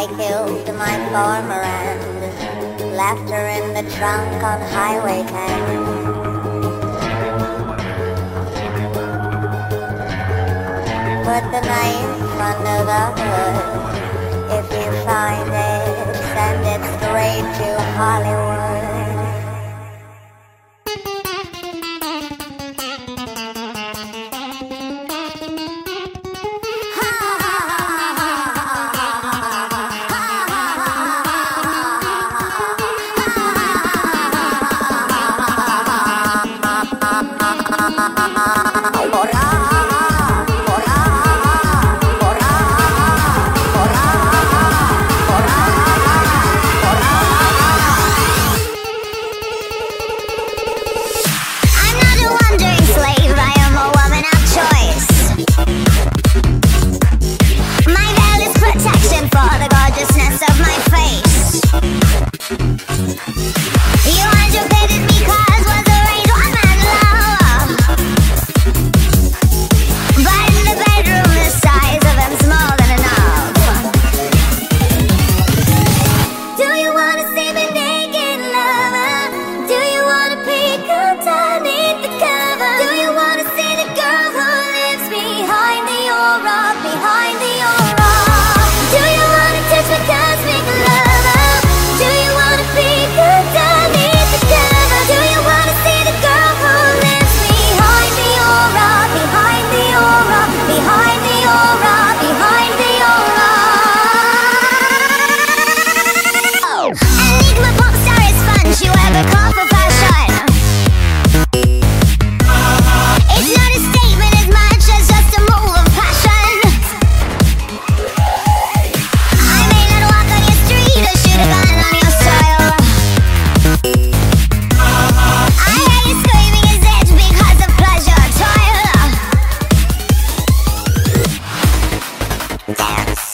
I killed my left her in the trunk on Highway 10. Put the knife under the hood. If you find it, send it straight to Hollywood. dance.